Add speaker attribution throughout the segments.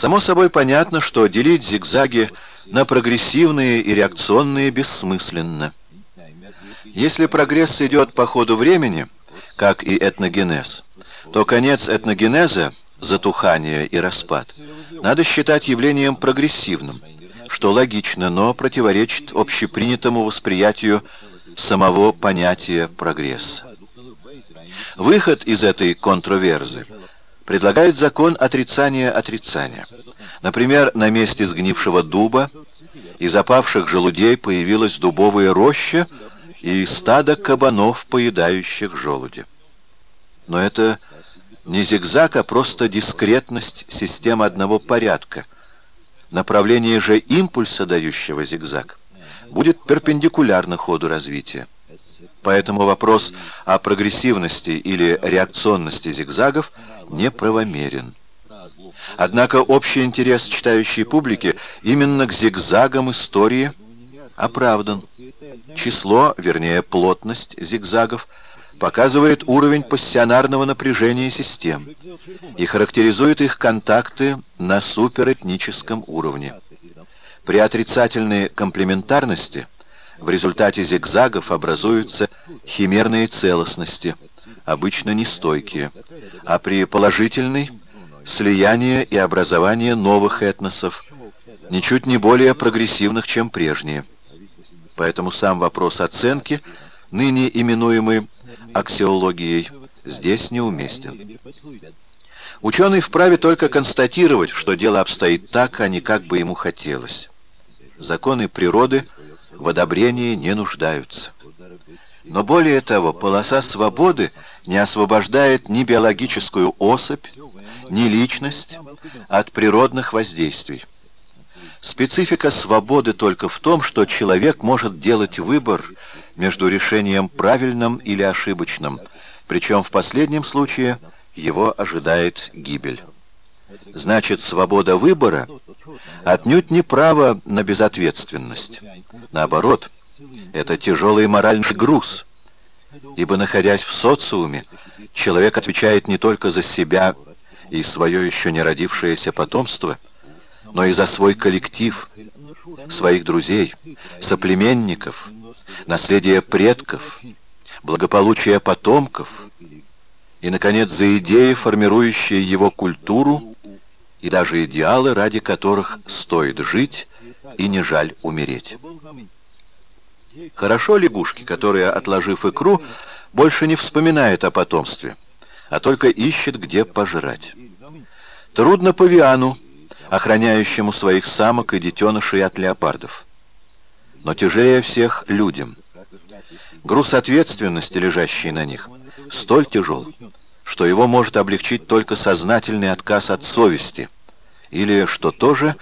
Speaker 1: Само собой понятно, что делить зигзаги на прогрессивные и реакционные бессмысленно. Если прогресс идет по ходу времени, как и этногенез, то конец этногенеза, затухание и распад, надо считать явлением прогрессивным, что логично, но противоречит общепринятому восприятию самого понятия прогресса. Выход из этой контроверзы предлагает закон отрицания отрицания. Например, на месте сгнившего дуба и запавших желудей появилась дубовая роща и стадо кабанов, поедающих желуди. Но это не зигзаг, а просто дискретность системы одного порядка. Направление же импульса, дающего зигзаг, будет перпендикулярно ходу развития. Поэтому вопрос о прогрессивности или реакционности зигзагов неправомерен. Однако общий интерес читающей публики именно к зигзагам истории оправдан. Число, вернее плотность зигзагов показывает уровень пассионарного напряжения систем и характеризует их контакты на суперэтническом уровне. При отрицательной комплементарности в результате зигзагов образуются химерные целостности, обычно нестойкие, а при положительной – слияние и образование новых этносов, ничуть не более прогрессивных, чем прежние. Поэтому сам вопрос оценки, ныне именуемый аксиологией, здесь неуместен. Ученый вправе только констатировать, что дело обстоит так, а не как бы ему хотелось. Законы природы в одобрении не нуждаются. Но более того, полоса свободы не освобождает ни биологическую особь, ни личность от природных воздействий. Специфика свободы только в том, что человек может делать выбор между решением правильным или ошибочным, причем в последнем случае его ожидает гибель. Значит, свобода выбора отнюдь не право на безответственность. Наоборот, это тяжелый моральный груз, ибо, находясь в социуме, человек отвечает не только за себя и свое еще не родившееся потомство, но и за свой коллектив, своих друзей, соплеменников, наследие предков, благополучие потомков и, наконец, за идеи, формирующие его культуру и даже идеалы, ради которых стоит жить и не жаль умереть. Хорошо лягушки, которая, отложив икру, больше не вспоминает о потомстве, а только ищет, где пожрать. Трудно павиану, охраняющему своих самок и детенышей от леопардов. Но тяжелее всех людям. Груз ответственности, лежащий на них, столь тяжел, что его может облегчить только сознательный отказ от совести, или, что тоже,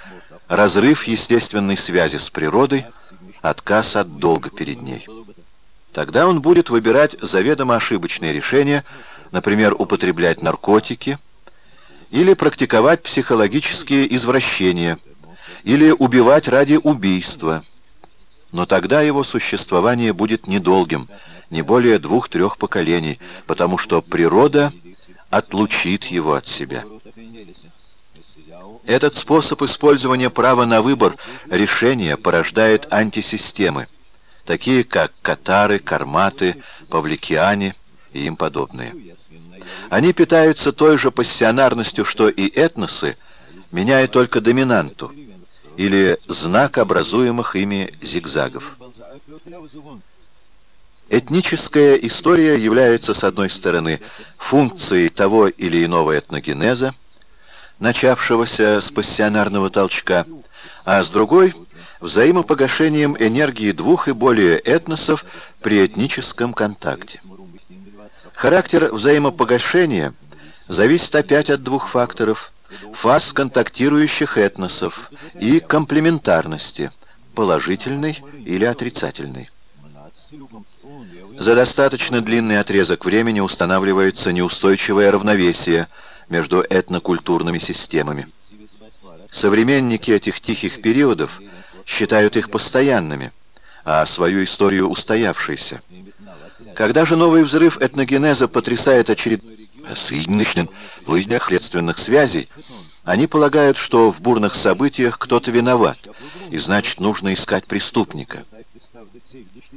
Speaker 1: разрыв естественной связи с природой, отказ от долга перед ней. Тогда он будет выбирать заведомо ошибочные решения, например, употреблять наркотики, или практиковать психологические извращения, или убивать ради убийства. Но тогда его существование будет недолгим, не более двух-трех поколений, потому что природа отлучит его от себя. Этот способ использования права на выбор решения порождает антисистемы, такие как катары, карматы, павликиане и им подобные. Они питаются той же пассионарностью, что и этносы, меняя только доминанту, или знак образуемых ими зигзагов. Этническая история является, с одной стороны, функцией того или иного этногенеза, начавшегося с пассионарного толчка, а с другой — взаимопогашением энергии двух и более этносов при этническом контакте. Характер взаимопогашения зависит опять от двух факторов — фаз контактирующих этносов и комплементарности, положительной или отрицательной. За достаточно длинный отрезок времени устанавливается неустойчивое равновесие между этнокультурными системами. Современники этих тихих периодов считают их постоянными, а свою историю устоявшейся. Когда же новый взрыв этногенеза потрясает очередной соединенных в следственных связей, они полагают, что в бурных событиях кто-то виноват, и значит нужно искать преступника.